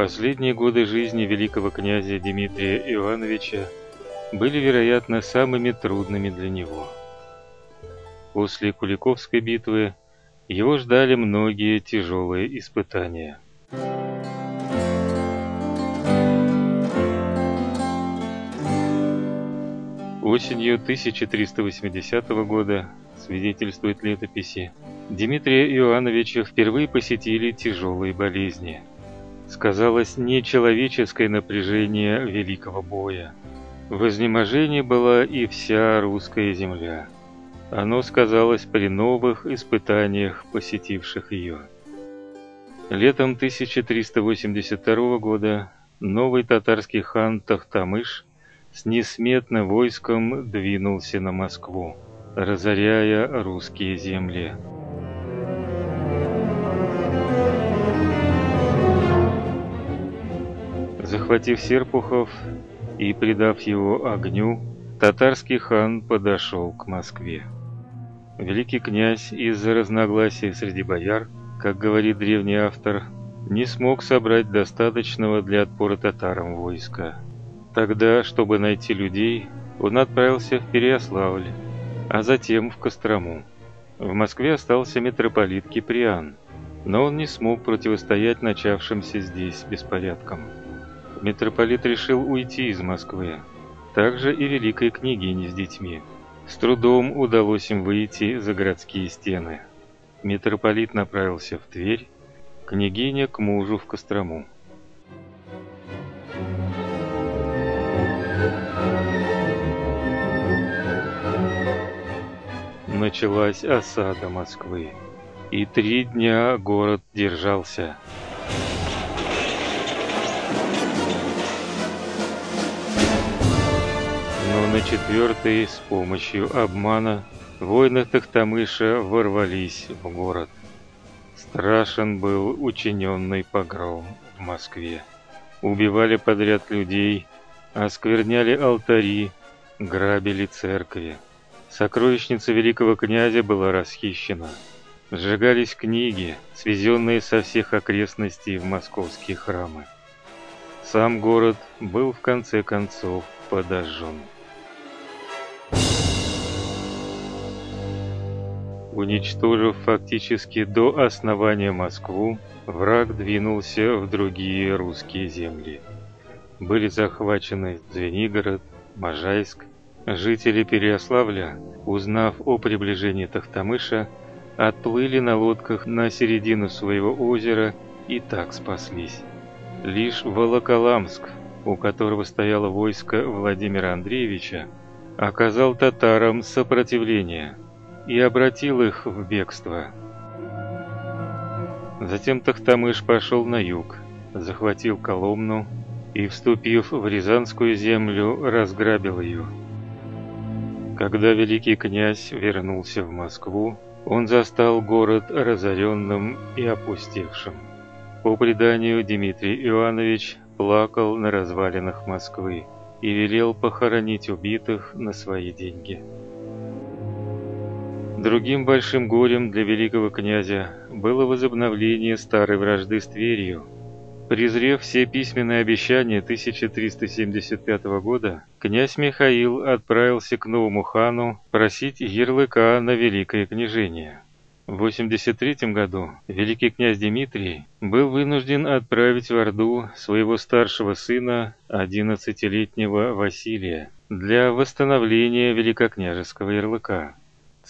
Последние годы жизни великого князя Дмитрия Ивановича были, вероятно, самыми трудными для него. После Куликовской битвы его ждали многие тяжелые испытания. Осенью 1380 года, свидетельствует летописи, Дмитрия Иоанновича впервые посетили тяжелые болезни. Сказалось нечеловеческое напряжение великого боя. В изнеможении была и вся русская земля. Оно сказалось при новых испытаниях, посетивших ее. Летом 1382 года новый татарский хан Тахтамыш с несметным войском двинулся на Москву, разоряя русские земли. Захватив Серпухов и предав его огню, татарский хан подошел к Москве. Великий князь из-за разногласий среди бояр, как говорит древний автор, не смог собрать достаточного для отпора татарам войска. Тогда, чтобы найти людей, он отправился в Переяславль, а затем в Кострому. В Москве остался митрополит Киприан, но он не смог противостоять начавшимся здесь беспорядкам. Митрополит решил уйти из Москвы. Также и великой княгине с детьми. С трудом удалось им выйти за городские стены. Митрополит направился в Тверь, княгиня к мужу в Кострому. началась осада Москвы, и три дня город держался. На четвертый с помощью обмана воины Тахтамыша ворвались в город. Страшен был учиненный погром в Москве. Убивали подряд людей, оскверняли алтари, грабили церкви. Сокровищница великого князя была расхищена. Сжигались книги, свезенные со всех окрестностей в московские храмы. Сам город был в конце концов подожжен. Уничтожив фактически до основания Москву, враг двинулся в другие русские земли. Были захвачены Звенигород, Можайск, Жители Переяславля, узнав о приближении Тахтамыша, отплыли на лодках на середину своего озера и так спаслись. Лишь Волоколамск, у которого стояло войско Владимира Андреевича, оказал татарам сопротивление и обратил их в бегство. Затем Тахтамыш пошел на юг, захватил Коломну и, вступив в Рязанскую землю, разграбил ее. Когда великий князь вернулся в Москву, он застал город разоренным и опустевшим. По преданию, Дмитрий Иванович плакал на развалинах Москвы и велел похоронить убитых на свои деньги. Другим большим горем для великого князя было возобновление старой вражды с Тверью – Презрев все письменные обещания 1375 года, князь Михаил отправился к новому хану просить ярлыка на великое княжение. В 83 году великий князь Дмитрий был вынужден отправить в Орду своего старшего сына, 11-летнего Василия, для восстановления великокняжеского ярлыка.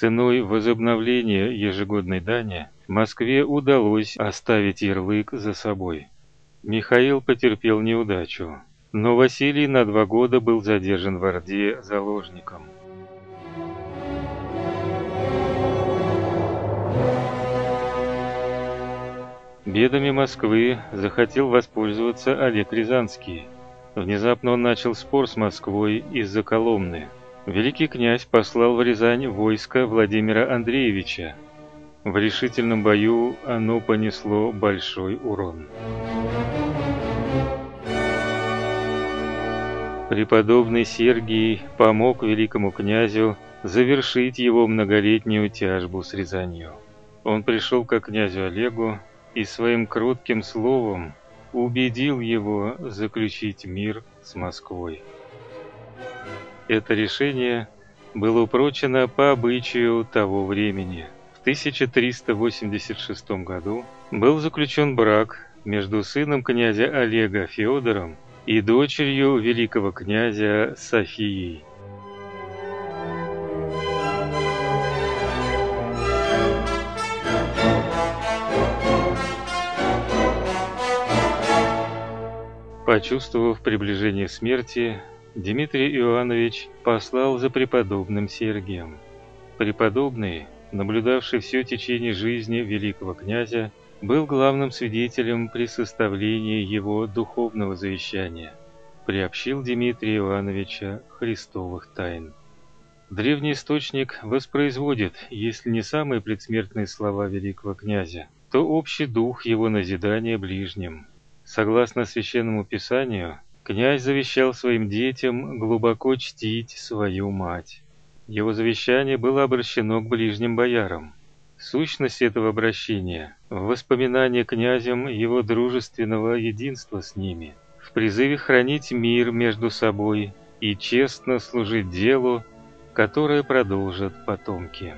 Ценой возобновления ежегодной дани Москве удалось оставить ярлык за собой. Михаил потерпел неудачу, но Василий на два года был задержан в Орде заложником. Бедами Москвы захотел воспользоваться Олег Рязанский. Внезапно он начал спор с Москвой из-за Коломны. Великий князь послал в Рязань войско Владимира Андреевича. В решительном бою оно понесло большой урон. Преподобный Сергий помог великому князю завершить его многолетнюю тяжбу с Рязанью. Он пришел к князю Олегу и своим кротким словом убедил его заключить мир с Москвой. Это решение было упрочено по обычаю того времени. В 1386 году был заключен брак между сыном князя Олега Феодором и дочерью великого князя Софией. Почувствовав приближение смерти, Дмитрий Иоаннович послал за преподобным Сергием. Преподобный, наблюдавший все течение жизни великого князя, был главным свидетелем при составлении его духовного завещания, приобщил Дмитрия Ивановича христовых тайн. Древний источник воспроизводит, если не самые предсмертные слова великого князя, то общий дух его назидания ближним. Согласно священному писанию, князь завещал своим детям глубоко чтить свою мать. Его завещание было обращено к ближним боярам. Сущность этого обращения в воспоминании князем его дружественного единства с ними, в призыве хранить мир между собой и честно служить делу, которое продолжат потомки.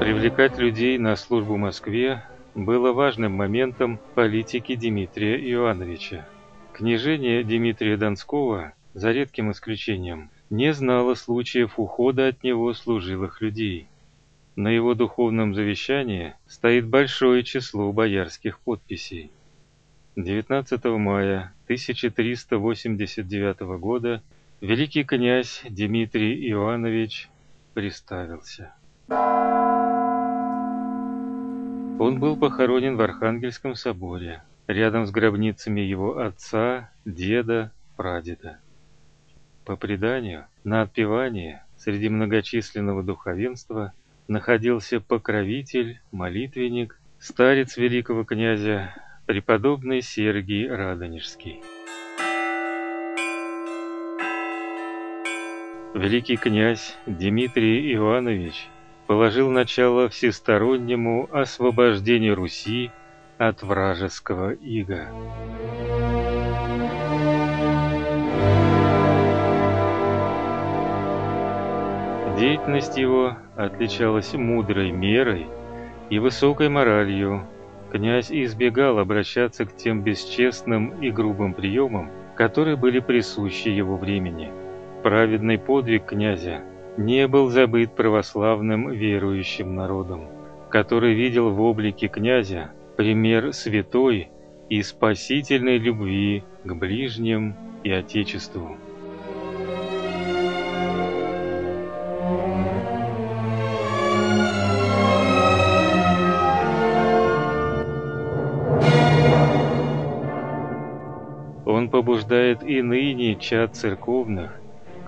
Привлекать людей на службу Москве было важным моментом политики Дмитрия Иоанновича. Княжение Дмитрия Донского, за редким исключением, не знало случаев ухода от него служилых людей. На его духовном завещании стоит большое число боярских подписей. 19 мая 1389 года великий князь Дмитрий Иоаннович приставился. Он был похоронен в Архангельском соборе, рядом с гробницами его отца, деда, прадеда. По преданию, на отпевании среди многочисленного духовенства находился покровитель, молитвенник, старец великого князя, преподобный Сергий Радонежский. Великий князь Дмитрий Иванович положил начало всестороннему освобождению Руси от вражеского ига. Деятельность его отличалась мудрой мерой и высокой моралью. Князь избегал обращаться к тем бесчестным и грубым приемам, которые были присущи его времени. Праведный подвиг князя не был забыт православным верующим народом, который видел в облике князя пример святой и спасительной любви к ближним и Отечеству. Он побуждает и ныне чад церковных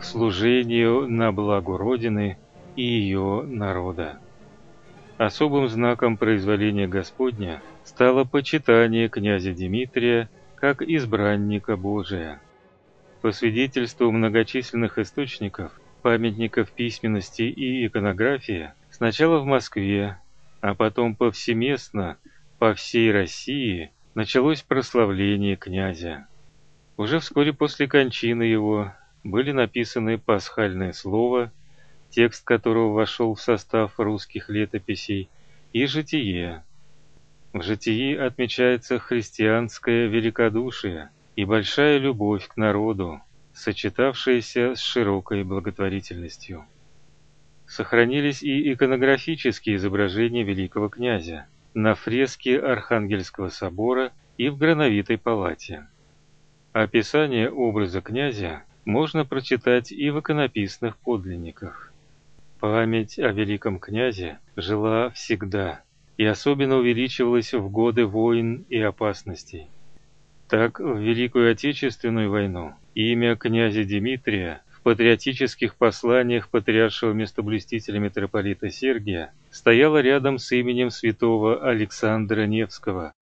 служению на благо Родины и ее народа. Особым знаком произволения Господня стало почитание князя Дмитрия как избранника Божия. По свидетельству многочисленных источников, памятников письменности и иконографии, сначала в Москве, а потом повсеместно по всей России началось прославление князя. Уже вскоре после кончины его были написаны пасхальное слово, текст которого вошел в состав русских летописей, и житие. В житии отмечается христианское великодушие и большая любовь к народу, сочетавшаяся с широкой благотворительностью. Сохранились и иконографические изображения великого князя на фреске Архангельского собора и в Грановитой палате. Описание образа князя можно прочитать и в иконописных подлинниках. Память о великом князе жила всегда и особенно увеличивалась в годы войн и опасностей. Так, в Великую Отечественную войну имя князя Дмитрия в патриотических посланиях патриаршего местоблюстителя митрополита Сергия стояло рядом с именем святого Александра Невского.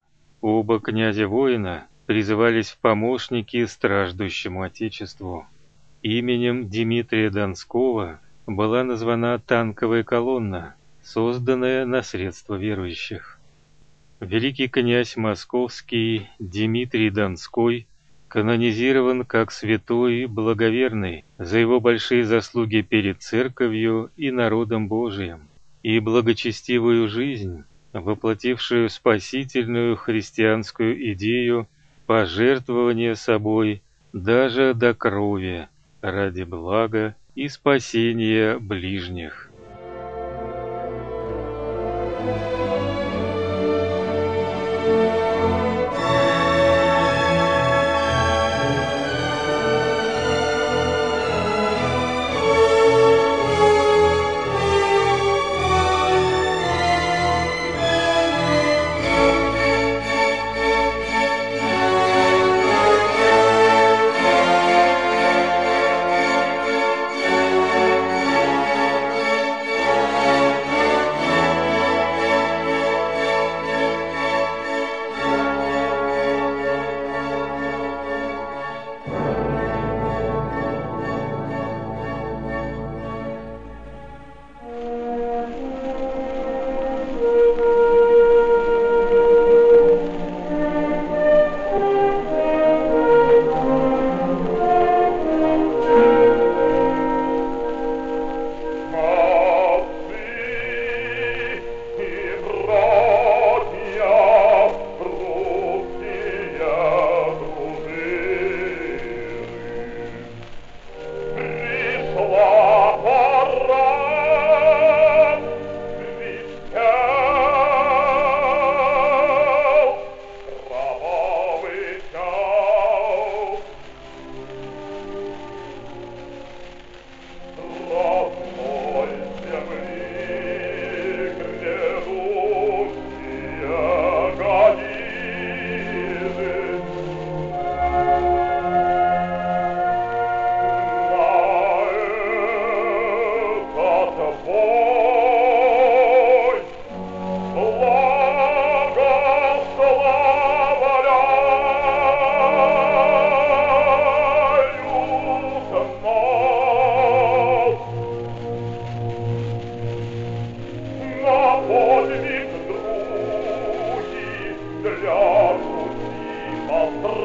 Оба князя-воина призывались в помощники страждущему Отечеству. Именем Дмитрия Донского была названа танковая колонна, созданное на средства верующих. Великий князь московский Дмитрий Донской канонизирован как святой и благоверный за его большие заслуги перед церковью и народом Божиим и благочестивую жизнь, воплотившую спасительную христианскую идею пожертвования собой даже до крови ради блага и спасения ближних.